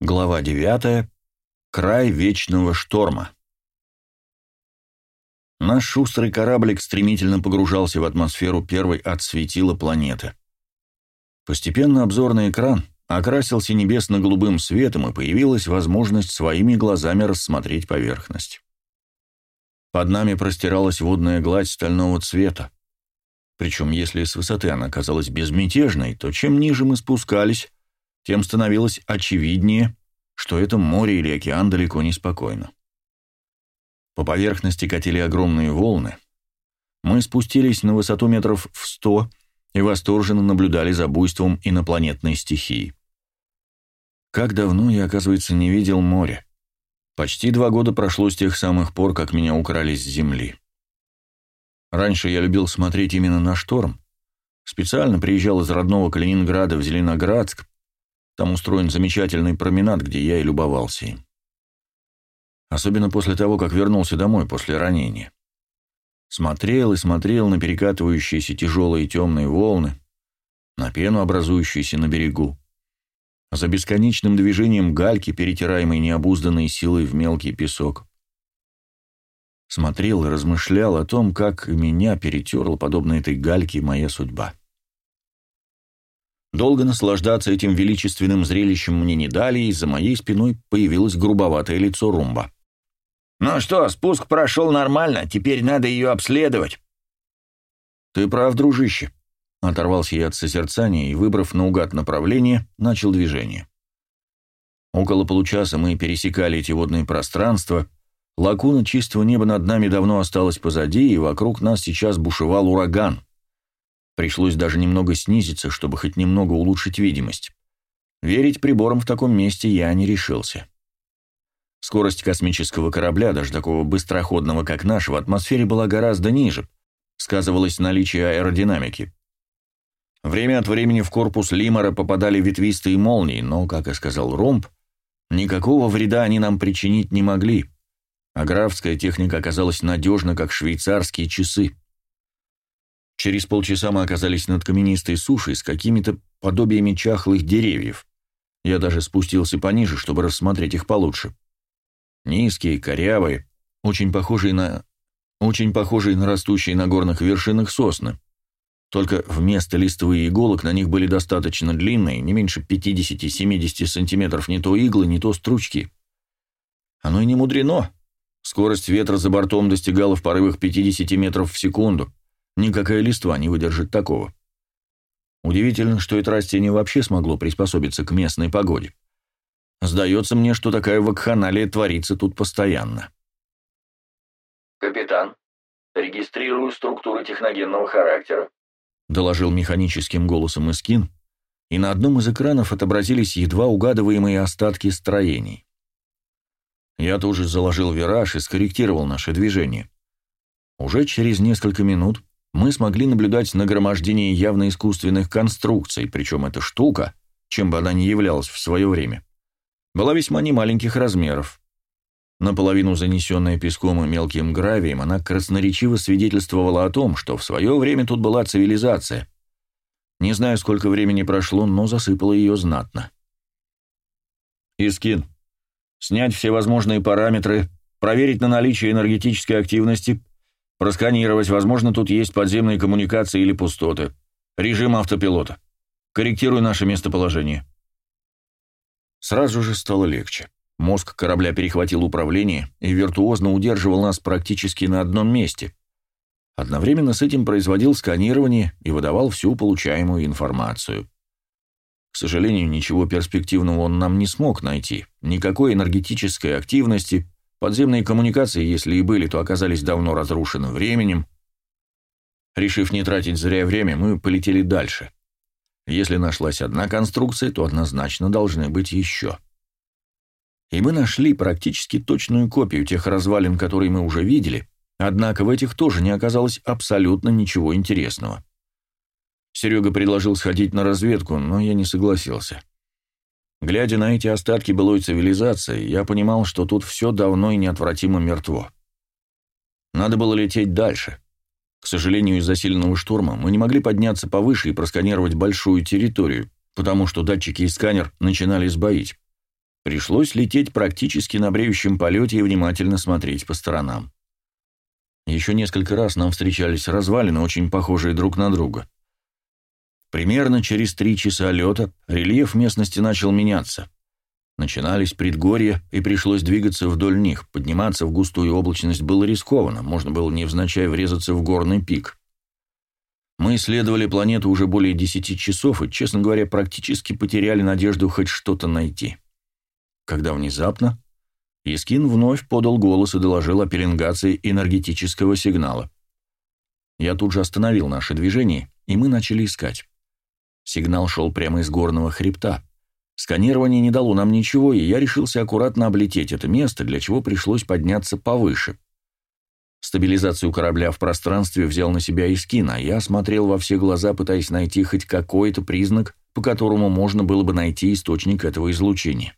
Глава 9. Край вечного шторма. Наш шустрый кораблик стремительно погружался в атмосферу первой от светила планеты. Постепенно обзорный экран окрасился небесно-голубым светом, и появилась возможность своими глазами рассмотреть поверхность. Под нами простиралась водная гладь стального цвета. Причем, если с высоты она казалась безмятежной, то чем ниже мы спускались, тем становилось очевиднее, что это море или океан далеко не спокойно. По поверхности катили огромные волны. Мы спустились на высоту метров в сто и восторженно наблюдали за буйством инопланетной стихии. Как давно я, оказывается, не видел море. Почти два года прошло с тех самых пор, как меня украли с земли. Раньше я любил смотреть именно на шторм. Специально приезжал из родного Калининграда в Зеленоградск, там устроен замечательный променад, где я и любовался им. Особенно после того, как вернулся домой после ранения. Смотрел и смотрел на перекатывающиеся тяжелые темные волны, на пену, образующуюся на берегу, за бесконечным движением гальки, перетираемой необузданной силой в мелкий песок. Смотрел и размышлял о том, как меня перетерла, подобно этой гальке, моя судьба. Долго наслаждаться этим величественным зрелищем мне не дали, и за моей спиной появилось грубоватое лицо Румба. «Ну что, спуск прошел нормально, теперь надо ее обследовать». «Ты прав, дружище», — оторвался я от созерцания и, выбрав наугад направление, начал движение. Около получаса мы пересекали эти водные пространства, лагуна чистого неба над нами давно осталась позади, и вокруг нас сейчас бушевал ураган. Пришлось даже немного снизиться, чтобы хоть немного улучшить видимость. Верить приборам в таком месте я не решился. Скорость космического корабля, даже такого быстроходного, как наш, в атмосфере была гораздо ниже. Сказывалось наличие аэродинамики. Время от времени в корпус Лимора попадали ветвистые молнии, но, как и сказал Ромб, никакого вреда они нам причинить не могли. А графская техника оказалась надежна, как швейцарские часы. Через полчаса мы оказались над каменистой сушей с какими-то подобиями чахлых деревьев. Я даже спустился пониже, чтобы рассмотреть их получше. Низкие, корявые, очень похожие на... очень похожие на растущие на горных вершинах сосны. Только вместо листвы иголок на них были достаточно длинные, не меньше 50-70 сантиметров, не то иглы, не то стручки. Оно и не мудрено. Скорость ветра за бортом достигала в порывах 50 метров в секунду. Никакая листва не выдержит такого. Удивительно, что это растение вообще смогло приспособиться к местной погоде. Сдается мне, что такая вакханалия творится тут постоянно. «Капитан, регистрирую структуры техногенного характера», доложил механическим голосом Искин, и на одном из экранов отобразились едва угадываемые остатки строений. Я тоже заложил вираж и скорректировал наше движение. Уже через несколько минут мы смогли наблюдать нагромождение явно искусственных конструкций, причем эта штука, чем бы она ни являлась в свое время, была весьма немаленьких размеров. Наполовину занесенная песком и мелким гравием, она красноречиво свидетельствовала о том, что в свое время тут была цивилизация. Не знаю, сколько времени прошло, но засыпало ее знатно. Искин. Снять все возможные параметры, проверить на наличие энергетической активности, Просканировать, возможно, тут есть подземные коммуникации или пустоты. Режим автопилота. Корректируй наше местоположение. Сразу же стало легче. Мозг корабля перехватил управление и виртуозно удерживал нас практически на одном месте. Одновременно с этим производил сканирование и выдавал всю получаемую информацию. К сожалению, ничего перспективного он нам не смог найти. Никакой энергетической активности, Подземные коммуникации, если и были, то оказались давно разрушены временем. Решив не тратить зря время, мы полетели дальше. Если нашлась одна конструкция, то однозначно должны быть еще. И мы нашли практически точную копию тех развалин, которые мы уже видели, однако в этих тоже не оказалось абсолютно ничего интересного. Серега предложил сходить на разведку, но я не согласился. Глядя на эти остатки былой цивилизации, я понимал, что тут все давно и неотвратимо мертво. Надо было лететь дальше. К сожалению, из-за сильного шторма мы не могли подняться повыше и просканировать большую территорию, потому что датчики и сканер начинали сбоить. Пришлось лететь практически на бреющем полете и внимательно смотреть по сторонам. Еще несколько раз нам встречались развалины, очень похожие друг на друга. Примерно через три часа лета рельеф местности начал меняться. Начинались предгорья, и пришлось двигаться вдоль них. Подниматься в густую облачность было рискованно, можно было невзначай врезаться в горный пик. Мы исследовали планету уже более десяти часов и, честно говоря, практически потеряли надежду хоть что-то найти когда внезапно Искин вновь подал голос и доложил о пеленгации энергетического сигнала. Я тут же остановил наше движение, и мы начали искать. Сигнал шел прямо из горного хребта. Сканирование не дало нам ничего, и я решился аккуратно облететь это место, для чего пришлось подняться повыше. Стабилизацию корабля в пространстве взял на себя Искин, а я смотрел во все глаза, пытаясь найти хоть какой-то признак, по которому можно было бы найти источник этого излучения.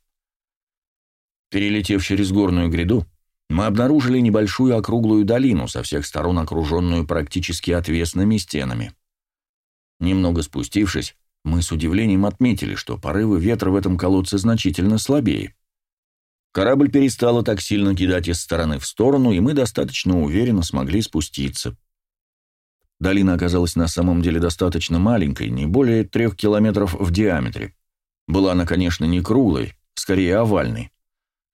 Перелетев через горную гряду, мы обнаружили небольшую округлую долину, со всех сторон окруженную практически отвесными стенами. Немного спустившись, мы с удивлением отметили, что порывы ветра в этом колодце значительно слабее. Корабль перестало так сильно кидать из стороны в сторону, и мы достаточно уверенно смогли спуститься. Долина оказалась на самом деле достаточно маленькой, не более трех километров в диаметре. Была она, конечно, не круглой, скорее овальной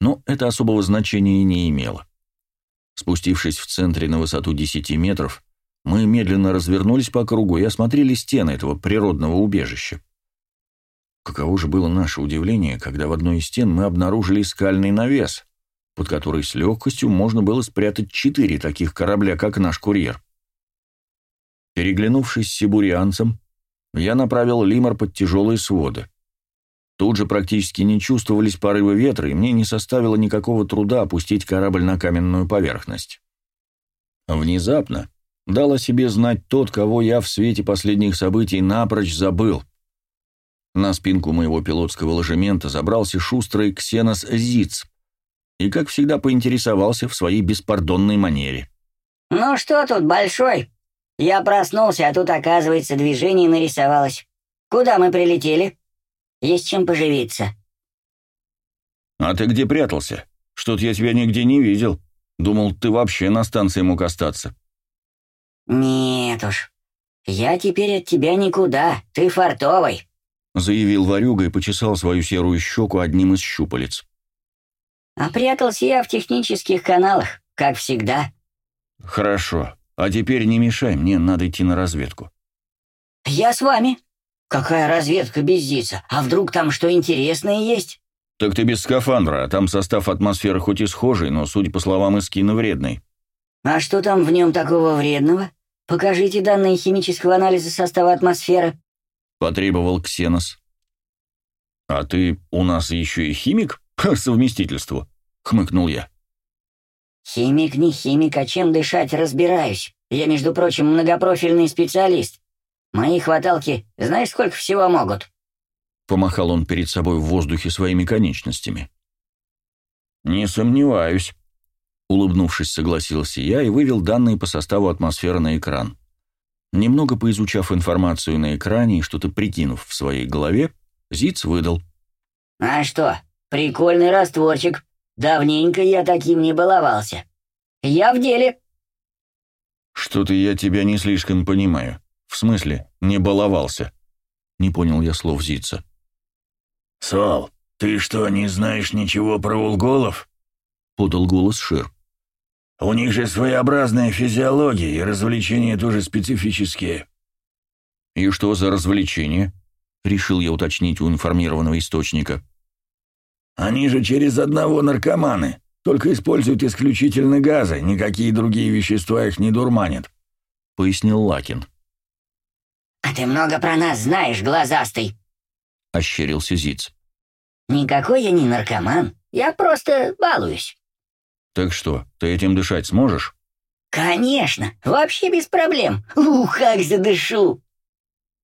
но это особого значения не имело. Спустившись в центре на высоту 10 метров, мы медленно развернулись по кругу и осмотрели стены этого природного убежища. Каково же было наше удивление, когда в одной из стен мы обнаружили скальный навес, под который с легкостью можно было спрятать четыре таких корабля, как наш курьер. Переглянувшись с сибурианцем, я направил лимор под тяжелые своды. Тут же практически не чувствовались порывы ветра, и мне не составило никакого труда опустить корабль на каменную поверхность. Внезапно дал о себе знать тот, кого я в свете последних событий напрочь забыл. На спинку моего пилотского ложемента забрался шустрый Ксенос Зиц и, как всегда, поинтересовался в своей беспардонной манере. «Ну что тут, большой? Я проснулся, а тут, оказывается, движение нарисовалось. Куда мы прилетели?» Есть чем поживиться». «А ты где прятался? Что-то я тебя нигде не видел. Думал, ты вообще на станции мог остаться». «Нет уж. Я теперь от тебя никуда. Ты фартовый», — заявил Варюга и почесал свою серую щеку одним из щупалец. «А прятался я в технических каналах, как всегда». «Хорошо. А теперь не мешай, мне надо идти на разведку». «Я с вами», «Какая разведка без? А вдруг там что интересное есть?» «Так ты без скафандра, а там состав атмосферы хоть и схожий, но, судя по словам Искина, вредный». «А что там в нем такого вредного? Покажите данные химического анализа состава атмосферы», — потребовал Ксенос. «А ты у нас еще и химик? По совместительству», — хмыкнул я. «Химик не химик, а чем дышать разбираюсь. Я, между прочим, многопрофильный специалист. Мои хваталки знаешь, сколько всего могут?» Помахал он перед собой в воздухе своими конечностями. «Не сомневаюсь», — улыбнувшись, согласился я и вывел данные по составу атмосферы на экран. Немного поизучав информацию на экране и что-то прикинув в своей голове, Зиц выдал. «А что, прикольный растворчик. Давненько я таким не баловался. Я в деле». «Что-то я тебя не слишком понимаю», «В смысле, не баловался?» Не понял я слов Зица. «Сол, ты что, не знаешь ничего про улголов?» Подал голос Шир. «У них же своеобразная физиология, и развлечения тоже специфические». «И что за развлечения?» Решил я уточнить у информированного источника. «Они же через одного наркоманы, только используют исключительно газы, никакие другие вещества их не дурманят», — пояснил Лакин. «А ты много про нас знаешь, глазастый!» — ощерился Зиц. «Никакой я не наркоман, я просто балуюсь». «Так что, ты этим дышать сможешь?» «Конечно, вообще без проблем. Ух, как задышу!»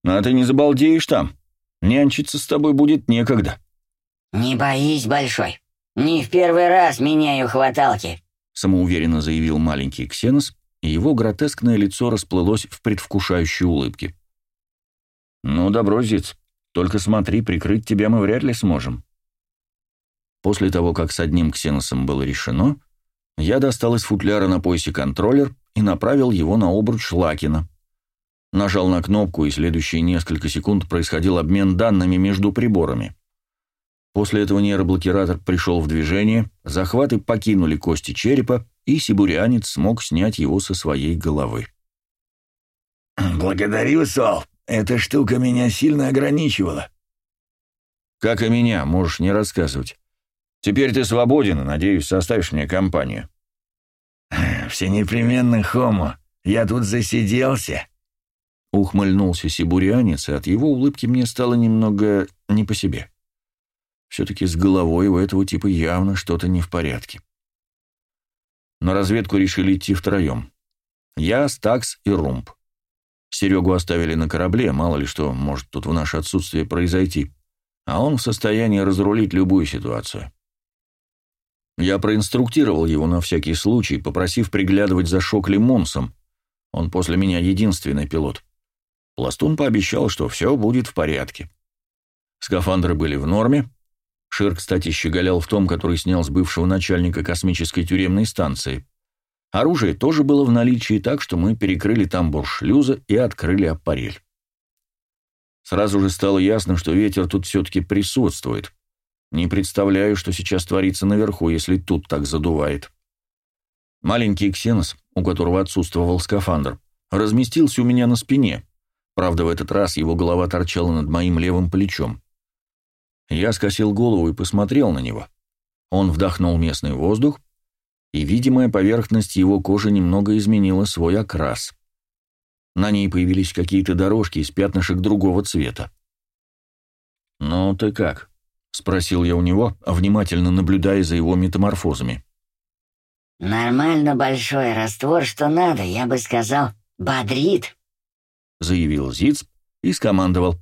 «А ты не забалдеешь там. Нянчиться с тобой будет некогда». «Не боись, Большой. Не в первый раз меняю хваталки», — самоуверенно заявил маленький Ксенос, и его гротескное лицо расплылось в предвкушающей улыбке. «Ну, добро, Зиц. Только смотри, прикрыть тебя мы вряд ли сможем». После того, как с одним ксеносом было решено, я достал из футляра на поясе контроллер и направил его на обруч Лакина. Нажал на кнопку, и следующие несколько секунд происходил обмен данными между приборами. После этого нейроблокиратор пришел в движение, захваты покинули кости черепа, и сибурянец смог снять его со своей головы. «Благодарю, Сол. Эта штука меня сильно ограничивала». «Как и меня, можешь не рассказывать. Теперь ты свободен и, надеюсь, составишь мне компанию». «Все непременно, Хомо. Я тут засиделся». Ухмыльнулся сибурянец, и от его улыбки мне стало немного не по себе. Все-таки с головой у этого типа явно что-то не в порядке. На разведку решили идти втроем. Я, Стакс и Румб. Серегу оставили на корабле, мало ли что может тут в наше отсутствие произойти, а он в состоянии разрулить любую ситуацию. Я проинструктировал его на всякий случай, попросив приглядывать за Шокли Монсом. Он после меня единственный пилот. Пластун пообещал, что все будет в порядке. Скафандры были в норме. Шир, кстати, щеголял в том, который снял с бывшего начальника космической тюремной станции. Оружие тоже было в наличии, так что мы перекрыли тамбур шлюза и открыли аппарель. Сразу же стало ясно, что ветер тут все-таки присутствует. Не представляю, что сейчас творится наверху, если тут так задувает. Маленький ксенос, у которого отсутствовал скафандр, разместился у меня на спине. Правда, в этот раз его голова торчала над моим левым плечом. Я скосил голову и посмотрел на него. Он вдохнул местный воздух, и видимая поверхность его кожи немного изменила свой окрас. На ней появились какие-то дорожки из пятнышек другого цвета. «Ну, ты как?» — спросил я у него, внимательно наблюдая за его метаморфозами. «Нормально большой раствор, что надо, я бы сказал, бодрит», — заявил Зиц и скомандовал.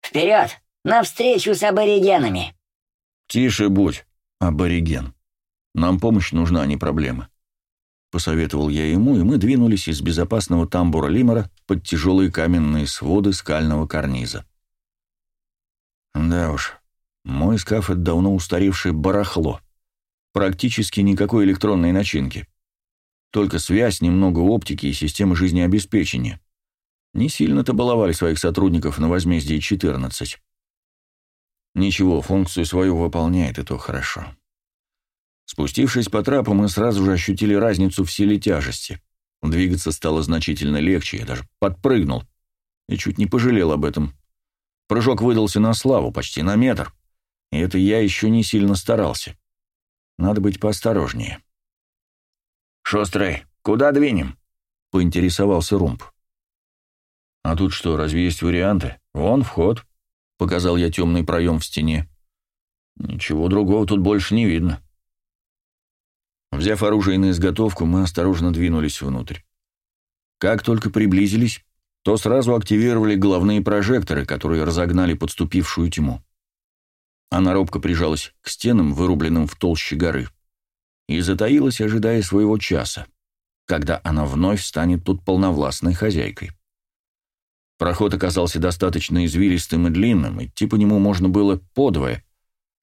«Вперед! Навстречу с аборигенами!» «Тише будь, абориген. Нам помощь нужна, а не проблема». Посоветовал я ему, и мы двинулись из безопасного тамбура Лимера под тяжелые каменные своды скального карниза. Да уж, мой скаф — это давно устаревшее барахло. Практически никакой электронной начинки. Только связь, немного оптики и системы жизнеобеспечения. Не сильно-то баловали своих сотрудников на возмездии 14. Ничего, функцию свою выполняет, и то хорошо. Спустившись по трапу, мы сразу же ощутили разницу в силе тяжести. Двигаться стало значительно легче, я даже подпрыгнул. И чуть не пожалел об этом. Прыжок выдался на славу, почти на метр. И это я еще не сильно старался. Надо быть поосторожнее. «Шустрый, куда двинем?» — поинтересовался Румб. «А тут что, разве есть варианты? Вон вход», — показал я темный проем в стене. «Ничего другого тут больше не видно». Взяв оружие на изготовку, мы осторожно двинулись внутрь. Как только приблизились, то сразу активировали головные прожекторы, которые разогнали подступившую тьму. Она робко прижалась к стенам, вырубленным в толще горы, и затаилась, ожидая своего часа, когда она вновь станет тут полновластной хозяйкой. Проход оказался достаточно извилистым и длинным, идти по нему можно было подвое,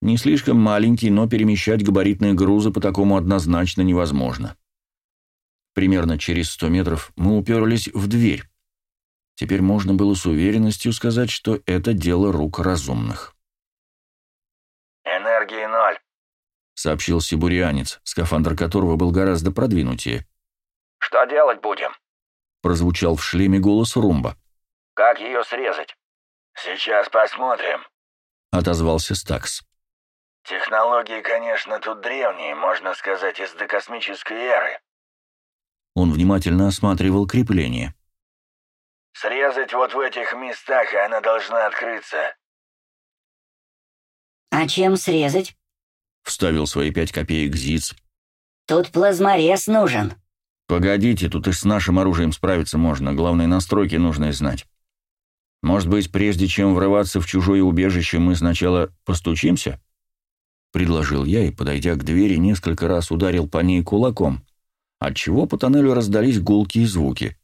не слишком маленький, но перемещать габаритные грузы по такому однозначно невозможно. Примерно через сто метров мы уперлись в дверь. Теперь можно было с уверенностью сказать, что это дело рук разумных. «Энергии ноль», — сообщил сибурианец, скафандр которого был гораздо продвинутее. «Что делать будем?» — прозвучал в шлеме голос Румба. «Как ее срезать?» «Сейчас посмотрим», — отозвался Стакс. Технологии, конечно, тут древние, можно сказать, из докосмической эры. Он внимательно осматривал крепление. Срезать вот в этих местах, и она должна открыться. «А чем срезать?» — вставил свои пять копеек Зиц. «Тут плазморез нужен». «Погодите, тут и с нашим оружием справиться можно, главное, настройки нужно знать. Может быть, прежде чем врываться в чужое убежище, мы сначала постучимся?» — предложил я и, подойдя к двери, несколько раз ударил по ней кулаком, отчего по тоннелю раздались гулкие звуки.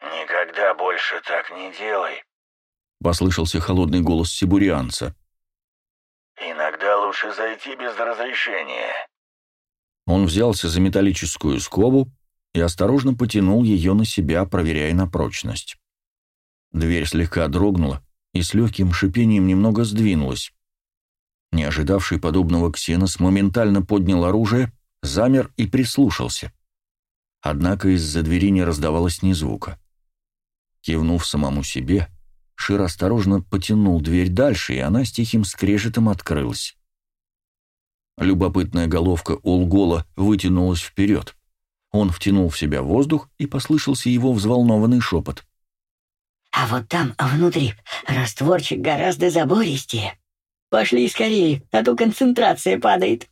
«Никогда больше так не делай», — послышался холодный голос сибурианца. Иногда лучше зайти без разрешения. Он взялся за металлическую скобу и осторожно потянул ее на себя, проверяя на прочность. Дверь слегка дрогнула и с легким шипением немного сдвинулась. Не ожидавший подобного Ксенос моментально поднял оружие, замер и прислушался. Однако из-за двери не раздавалось ни звука. Кивнув самому себе, Шир осторожно потянул дверь дальше, и она с тихим скрежетом открылась. Любопытная головка Улгола вытянулась вперед. Он втянул в себя воздух, и послышался его взволнованный шепот. «А вот там, внутри, растворчик гораздо забористее. Пошли скорее, а то концентрация падает».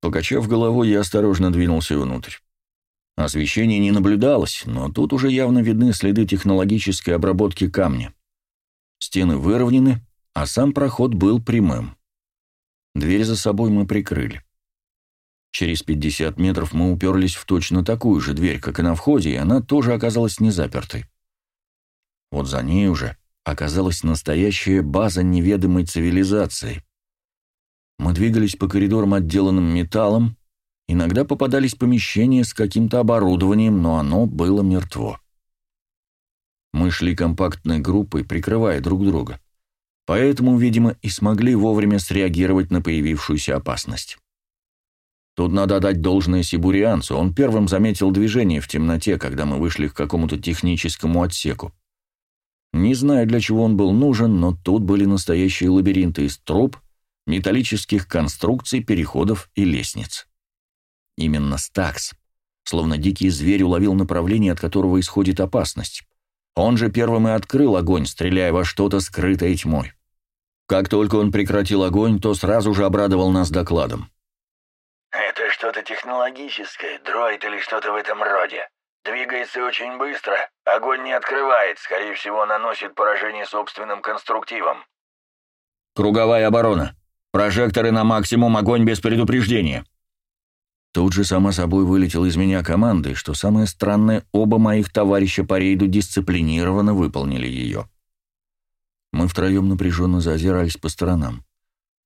Покачав головой, я осторожно двинулся внутрь. Освещения не наблюдалось, но тут уже явно видны следы технологической обработки камня. Стены выровнены, а сам проход был прямым. Дверь за собой мы прикрыли. Через 50 метров мы уперлись в точно такую же дверь, как и на входе, и она тоже оказалась не запертой. Вот за ней уже оказалась настоящая база неведомой цивилизации. Мы двигались по коридорам, отделанным металлом, иногда попадались помещения с каким-то оборудованием, но оно было мертво. Мы шли компактной группой, прикрывая друг друга. Поэтому, видимо, и смогли вовремя среагировать на появившуюся опасность. Тут надо дать должное сибурианцу, он первым заметил движение в темноте, когда мы вышли к какому-то техническому отсеку. Не знаю, для чего он был нужен, но тут были настоящие лабиринты из труб, металлических конструкций, переходов и лестниц. Именно Стакс, словно дикий зверь, уловил направление, от которого исходит опасность. Он же первым и открыл огонь, стреляя во что-то скрытое тьмой. Как только он прекратил огонь, то сразу же обрадовал нас докладом. «Это что-то технологическое, дроид или что-то в этом роде. Двигается очень быстро, огонь не открывает, скорее всего, наносит поражение собственным конструктивом». «Круговая оборона. Прожекторы на максимум, огонь без предупреждения», Тут же, само собой, вылетел из меня команды, что самое странное, оба моих товарища по рейду дисциплинированно выполнили ее. Мы втроем напряженно зазирались по сторонам.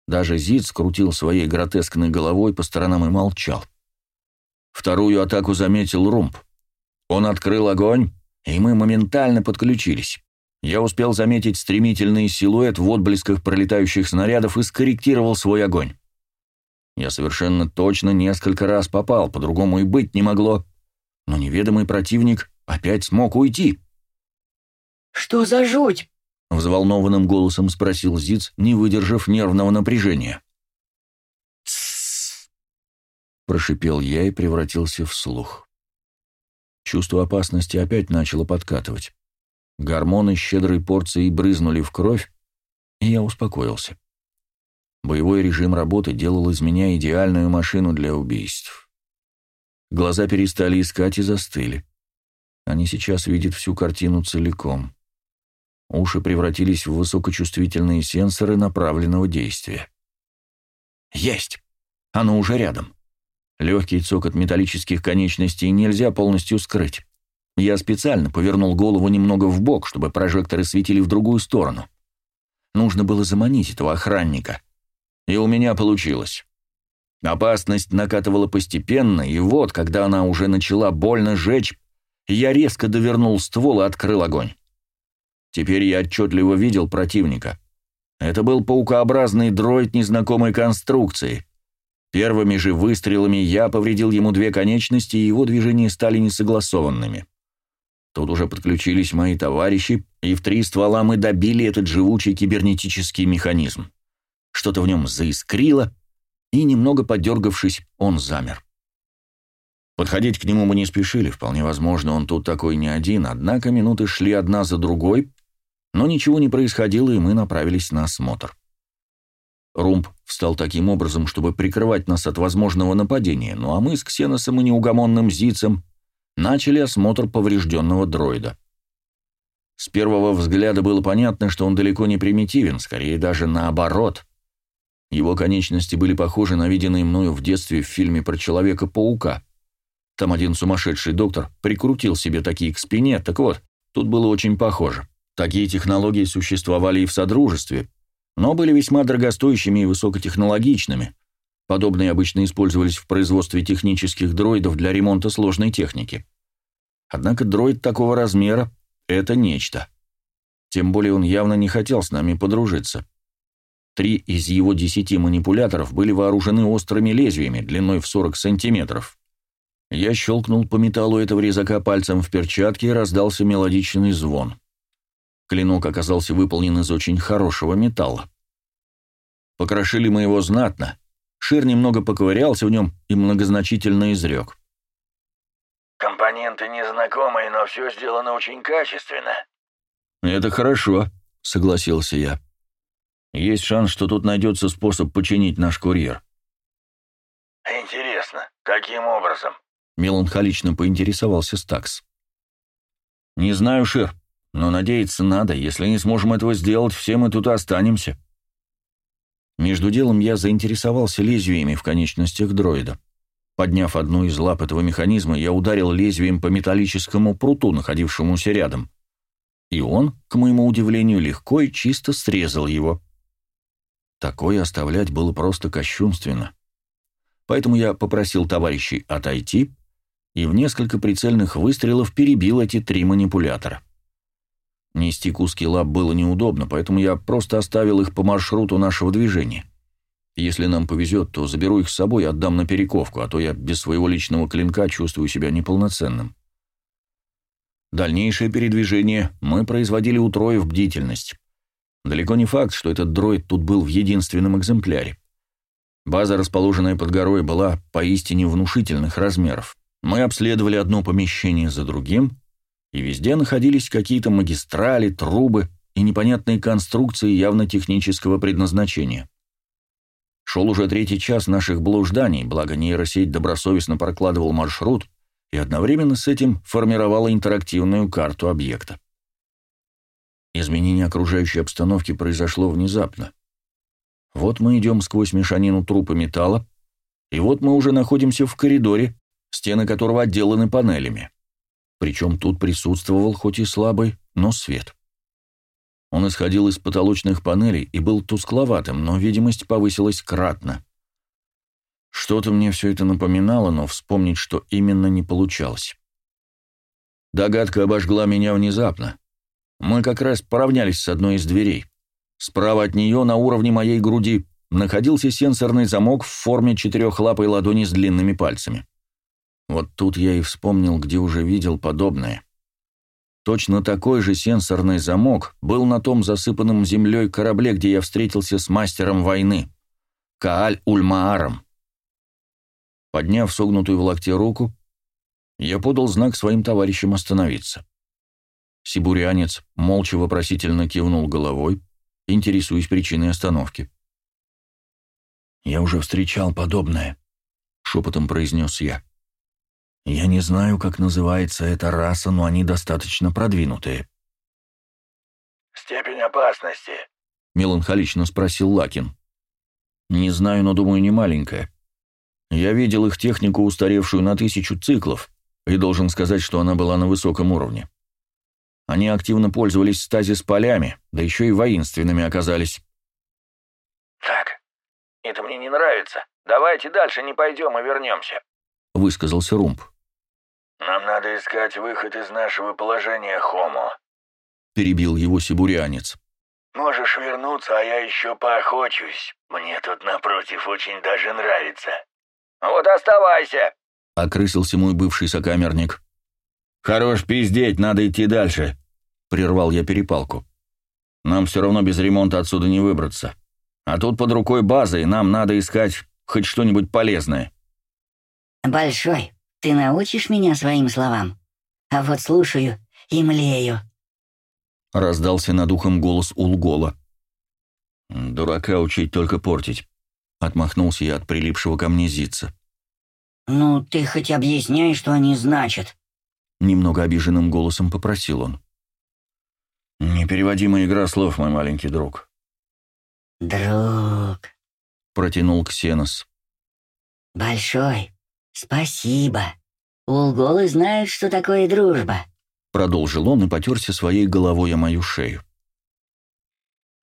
Даже Зид скрутил своей гротескной головой по сторонам и молчал. Вторую атаку заметил Румб. Он открыл огонь, и мы моментально подключились. Я успел заметить стремительный силуэт в отблесках пролетающих снарядов и скорректировал свой огонь. Я совершенно точно несколько раз попал, по-другому и быть не могло. Но неведомый противник опять смог уйти. «Что за жуть?» — взволнованным голосом спросил Зиц, не выдержав нервного напряжения. «Тссс!» — прошипел я и превратился в слух. Чувство опасности опять начало подкатывать. Гормоны щедрой порцией брызнули в кровь, и я успокоился. Боевой режим работы делал из меня идеальную машину для убийств. Глаза перестали искать и застыли. Они сейчас видят всю картину целиком. Уши превратились в высокочувствительные сенсоры направленного действия. Есть! Оно уже рядом. Легкий цокот металлических конечностей нельзя полностью скрыть. Я специально повернул голову немного в бок, чтобы прожекторы светили в другую сторону. Нужно было заманить этого охранника — и у меня получилось. Опасность накатывала постепенно, и вот, когда она уже начала больно жечь, я резко довернул ствол и открыл огонь. Теперь я отчетливо видел противника. Это был паукообразный дроид незнакомой конструкции. Первыми же выстрелами я повредил ему две конечности, и его движения стали несогласованными. Тут уже подключились мои товарищи, и в три ствола мы добили этот живучий кибернетический механизм. Что-то в нем заискрило, и, немного подергавшись, он замер. Подходить к нему мы не спешили, вполне возможно, он тут такой не один, однако минуты шли одна за другой, но ничего не происходило, и мы направились на осмотр. Румб встал таким образом, чтобы прикрывать нас от возможного нападения, ну а мы с Ксеносом и неугомонным Зицем начали осмотр поврежденного дроида. С первого взгляда было понятно, что он далеко не примитивен, скорее даже наоборот. Его конечности были похожи на виденные мною в детстве в фильме про Человека-паука. Там один сумасшедший доктор прикрутил себе такие к спине, так вот, тут было очень похоже. Такие технологии существовали и в Содружестве, но были весьма дорогостоящими и высокотехнологичными. Подобные обычно использовались в производстве технических дроидов для ремонта сложной техники. Однако дроид такого размера — это нечто. Тем более он явно не хотел с нами подружиться. Три из его десяти манипуляторов были вооружены острыми лезвиями длиной в 40 сантиметров. Я щелкнул по металлу этого резака пальцем в перчатке и раздался мелодичный звон. Клинок оказался выполнен из очень хорошего металла. Покрошили мы его знатно. Шир немного поковырялся в нем и многозначительно изрек. «Компоненты незнакомые, но все сделано очень качественно». «Это хорошо», — согласился я. Есть шанс, что тут найдется способ починить наш курьер. Интересно, каким образом? Меланхолично поинтересовался Стакс. Не знаю, Шир, но надеяться надо. Если не сможем этого сделать, все мы тут останемся. Между делом я заинтересовался лезвиями в конечностях дроида. Подняв одну из лап этого механизма, я ударил лезвием по металлическому пруту, находившемуся рядом. И он, к моему удивлению, легко и чисто срезал его. Такое оставлять было просто кощунственно. Поэтому я попросил товарищей отойти и в несколько прицельных выстрелов перебил эти три манипулятора. Нести куски лап было неудобно, поэтому я просто оставил их по маршруту нашего движения. Если нам повезет, то заберу их с собой и отдам на перековку, а то я без своего личного клинка чувствую себя неполноценным. Дальнейшее передвижение мы производили утроив бдительность. Далеко не факт, что этот дроид тут был в единственном экземпляре. База, расположенная под горой, была поистине внушительных размеров. Мы обследовали одно помещение за другим, и везде находились какие-то магистрали, трубы и непонятные конструкции явно технического предназначения. Шел уже третий час наших блужданий, благо нейросеть добросовестно прокладывал маршрут и одновременно с этим формировала интерактивную карту объекта. Изменение окружающей обстановки произошло внезапно. Вот мы идем сквозь мешанину трупа металла, и вот мы уже находимся в коридоре, стены которого отделаны панелями. Причем тут присутствовал хоть и слабый, но свет. Он исходил из потолочных панелей и был тускловатым, но видимость повысилась кратно. Что-то мне все это напоминало, но вспомнить, что именно, не получалось. Догадка обожгла меня внезапно. Мы как раз поравнялись с одной из дверей. Справа от нее, на уровне моей груди, находился сенсорный замок в форме четырехлапой ладони с длинными пальцами. Вот тут я и вспомнил, где уже видел подобное. Точно такой же сенсорный замок был на том засыпанном землей корабле, где я встретился с мастером войны, Кааль-Ульмааром. Подняв согнутую в локте руку, я подал знак своим товарищам остановиться. Сибурянец молча вопросительно кивнул головой, интересуясь причиной остановки. «Я уже встречал подобное», — шепотом произнес я. «Я не знаю, как называется эта раса, но они достаточно продвинутые». «Степень опасности?» — меланхолично спросил Лакин. «Не знаю, но думаю, не маленькая. Я видел их технику, устаревшую на тысячу циклов, и должен сказать, что она была на высоком уровне. Они активно пользовались стазис-полями, да еще и воинственными оказались. «Так, это мне не нравится. Давайте дальше не пойдем и вернемся», — высказался Румб. «Нам надо искать выход из нашего положения, Хомо», — перебил его сибурянец. «Можешь вернуться, а я еще поохочусь. Мне тут напротив очень даже нравится». «Вот оставайся», — окрысился мой бывший сокамерник. «Хорош пиздеть, надо идти дальше», — прервал я перепалку. «Нам все равно без ремонта отсюда не выбраться. А тут под рукой база, и нам надо искать хоть что-нибудь полезное». «Большой, ты научишь меня своим словам? А вот слушаю и млею». Раздался над ухом голос Улгола. «Дурака учить только портить», — отмахнулся я от прилипшего ко мне зица. «Ну, ты хоть объясняй, что они значат», Немного обиженным голосом попросил он. «Непереводимая игра слов, мой маленький друг». «Друг», — протянул Ксенос. «Большой, спасибо. Улголы знают, что такое дружба», — продолжил он и потерся своей головой о мою шею.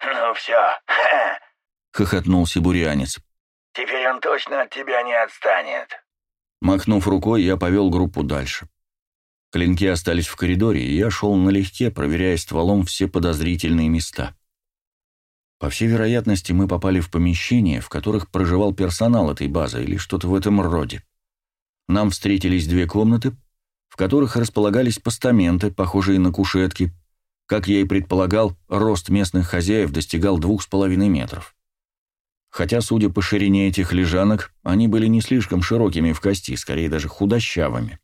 «Ну все. Ха!» — хохотнул сибурянец. «Теперь он точно от тебя не отстанет». Махнув рукой, я повел группу дальше. Клинки остались в коридоре, и я шел налегке, проверяя стволом все подозрительные места. По всей вероятности, мы попали в помещения, в которых проживал персонал этой базы или что-то в этом роде. Нам встретились две комнаты, в которых располагались постаменты, похожие на кушетки. Как я и предполагал, рост местных хозяев достигал двух с половиной метров. Хотя, судя по ширине этих лежанок, они были не слишком широкими в кости, скорее даже худощавыми.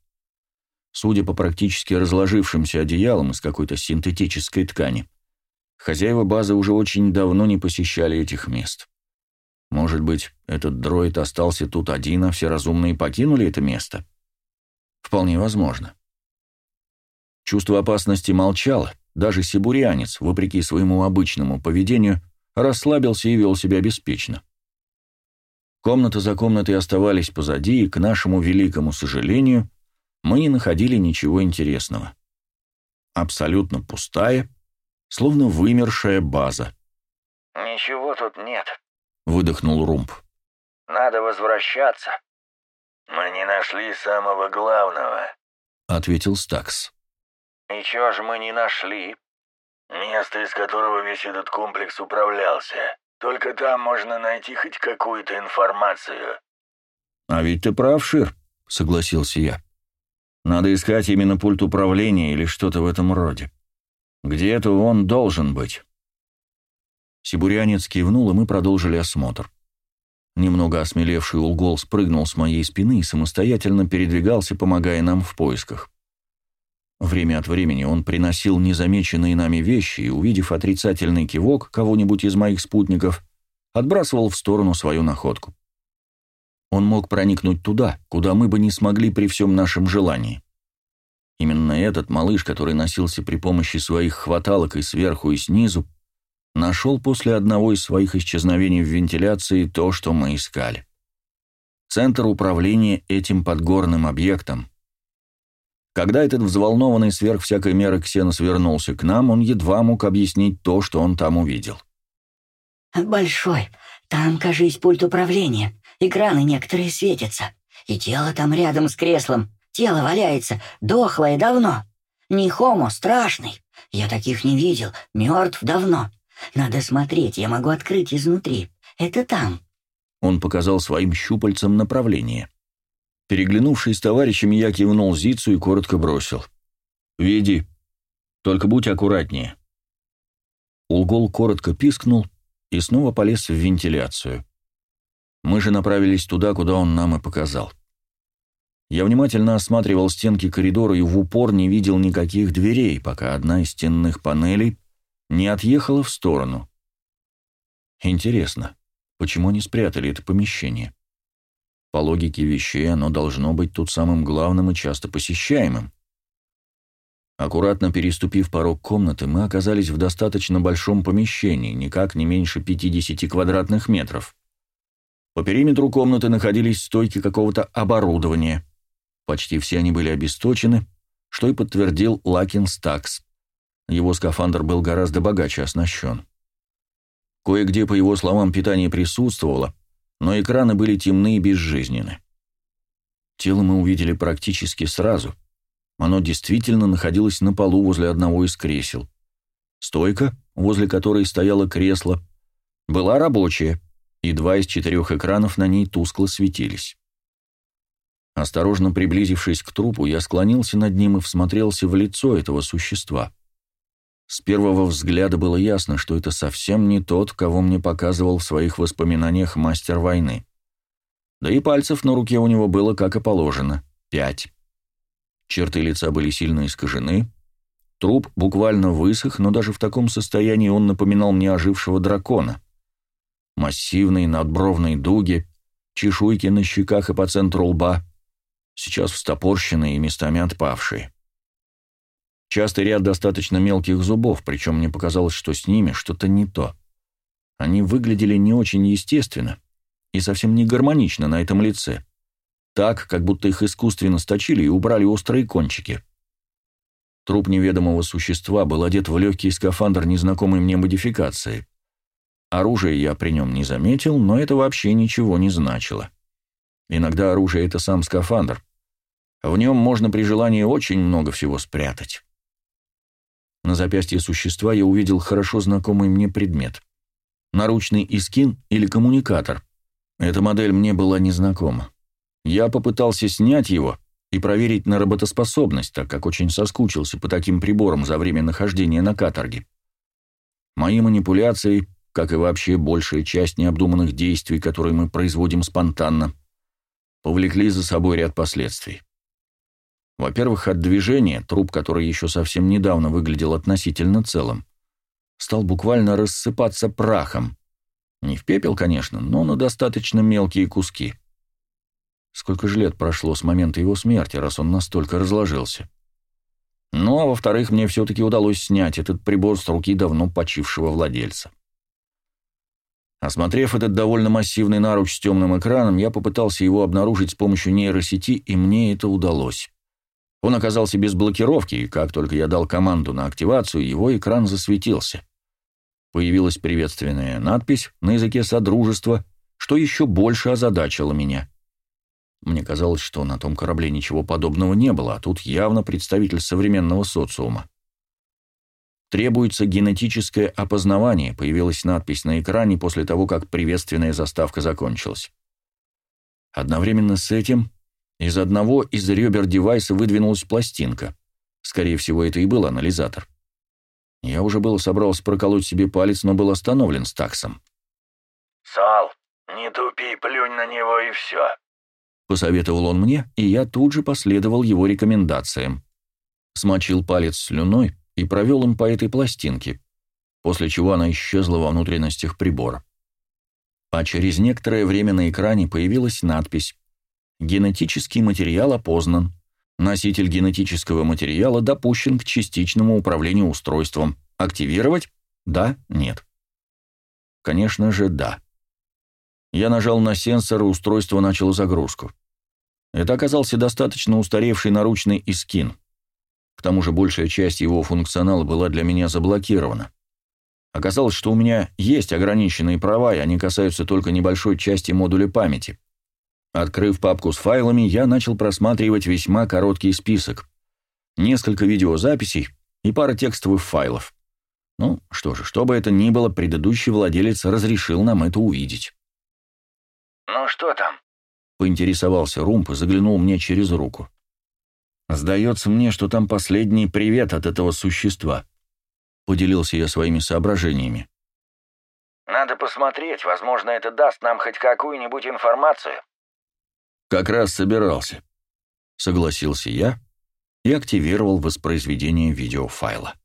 Судя по практически разложившимся одеялам из какой-то синтетической ткани, хозяева базы уже очень давно не посещали этих мест. Может быть, этот дроид остался тут один, а все разумные покинули это место? Вполне возможно. Чувство опасности молчало, даже сибурянец, вопреки своему обычному поведению, расслабился и вел себя беспечно. Комната за комнатой оставались позади, и, к нашему великому сожалению, мы не находили ничего интересного. Абсолютно пустая, словно вымершая база. «Ничего тут нет», — выдохнул Румб. «Надо возвращаться». «Мы не нашли самого главного», — ответил Стакс. «И чего же мы не нашли?» «Место, из которого весь этот комплекс управлялся. Только там можно найти хоть какую-то информацию». «А ведь ты прав, Шир», — согласился я. Надо искать именно пульт управления или что-то в этом роде. Где-то он должен быть. Сибурянец кивнул, и мы продолжили осмотр. Немного осмелевший Улгол спрыгнул с моей спины и самостоятельно передвигался, помогая нам в поисках. Время от времени он приносил незамеченные нами вещи и, увидев отрицательный кивок кого-нибудь из моих спутников, отбрасывал в сторону свою находку. Он мог проникнуть туда, куда мы бы не смогли при всем нашем желании. Именно этот малыш, который носился при помощи своих хваталок и сверху, и снизу, нашел после одного из своих исчезновений в вентиляции то, что мы искали. Центр управления этим подгорным объектом. Когда этот взволнованный сверх всякой меры Ксенос вернулся к нам, он едва мог объяснить то, что он там увидел. «Большой, там, кажись, пульт управления. Экраны некоторые светятся. И тело там рядом с креслом. Тело валяется, дохлое давно. Не хомо, страшный. Я таких не видел, мертв давно. Надо смотреть, я могу открыть изнутри. Это там». Он показал своим щупальцем направление. Переглянувшись с товарищами, я кивнул Зицу и коротко бросил. «Веди. Только будь аккуратнее». Улгол коротко пискнул и снова полез в вентиляцию. Мы же направились туда, куда он нам и показал. Я внимательно осматривал стенки коридора и в упор не видел никаких дверей, пока одна из стенных панелей не отъехала в сторону. Интересно, почему они спрятали это помещение? По логике вещей, оно должно быть тут самым главным и часто посещаемым. Аккуратно переступив порог комнаты, мы оказались в достаточно большом помещении, никак не меньше 50 квадратных метров. По периметру комнаты находились стойки какого-то оборудования. Почти все они были обесточены, что и подтвердил Лакин Стакс. Его скафандр был гораздо богаче оснащен. Кое-где, по его словам, питание присутствовало, но экраны были темны и безжизненны. Тело мы увидели практически сразу. Оно действительно находилось на полу возле одного из кресел. Стойка, возле которой стояло кресло, была рабочая — и два из четырех экранов на ней тускло светились. Осторожно приблизившись к трупу, я склонился над ним и всмотрелся в лицо этого существа. С первого взгляда было ясно, что это совсем не тот, кого мне показывал в своих воспоминаниях мастер войны. Да и пальцев на руке у него было, как и положено, пять. Черты лица были сильно искажены, труп буквально высох, но даже в таком состоянии он напоминал мне ожившего дракона — Массивные надбровные дуги, чешуйки на щеках и по центру лба, сейчас встопорщенные и местами отпавшие. Частый ряд достаточно мелких зубов, причем мне показалось, что с ними что-то не то. Они выглядели не очень естественно и совсем не гармонично на этом лице. Так, как будто их искусственно сточили и убрали острые кончики. Труп неведомого существа был одет в легкий скафандр незнакомой мне модификации. Оружия я при нем не заметил, но это вообще ничего не значило. Иногда оружие — это сам скафандр. В нем можно при желании очень много всего спрятать. На запястье существа я увидел хорошо знакомый мне предмет. Наручный искин или коммуникатор. Эта модель мне была незнакома. Я попытался снять его и проверить на работоспособность, так как очень соскучился по таким приборам за время нахождения на каторге. Мои манипуляции, как и вообще большая часть необдуманных действий, которые мы производим спонтанно, повлекли за собой ряд последствий. Во-первых, от движения труп, который еще совсем недавно выглядел относительно целым, стал буквально рассыпаться прахом. Не в пепел, конечно, но на достаточно мелкие куски. Сколько же лет прошло с момента его смерти, раз он настолько разложился? Ну, а во-вторых, мне все-таки удалось снять этот прибор с руки давно почившего владельца. Осмотрев этот довольно массивный наруч с темным экраном, я попытался его обнаружить с помощью нейросети, и мне это удалось. Он оказался без блокировки, и как только я дал команду на активацию, его экран засветился. Появилась приветственная надпись на языке Содружества, что еще больше озадачило меня. Мне казалось, что на том корабле ничего подобного не было, а тут явно представитель современного социума. Требуется генетическое опознавание, появилась надпись на экране после того, как приветственная заставка закончилась. Одновременно с этим из одного из ребер девайса выдвинулась пластинка. Скорее всего, это и был анализатор. Я уже было собрался проколоть себе палец, но был остановлен с таксом. «Сал, не тупи, плюнь на него и все», — посоветовал он мне, и я тут же последовал его рекомендациям. Смочил палец слюной, и провел им по этой пластинке, после чего она исчезла во внутренностях прибора. А через некоторое время на экране появилась надпись «Генетический материал опознан. Носитель генетического материала допущен к частичному управлению устройством. Активировать? Да? Нет?» Конечно же, да. Я нажал на сенсор, и устройство начало загрузку. Это оказался достаточно устаревший наручный искин. К тому же большая часть его функционала была для меня заблокирована. Оказалось, что у меня есть ограниченные права, и они касаются только небольшой части модуля памяти. Открыв папку с файлами, я начал просматривать весьма короткий список. Несколько видеозаписей и пара текстовых файлов. Ну, что же, что бы это ни было, предыдущий владелец разрешил нам это увидеть. «Ну что там?» — поинтересовался Румп и заглянул мне через руку. Сдается мне, что там последний привет от этого существа. Поделился я своими соображениями. Надо посмотреть, возможно, это даст нам хоть какую-нибудь информацию. Как раз собирался. Согласился я и активировал воспроизведение видеофайла.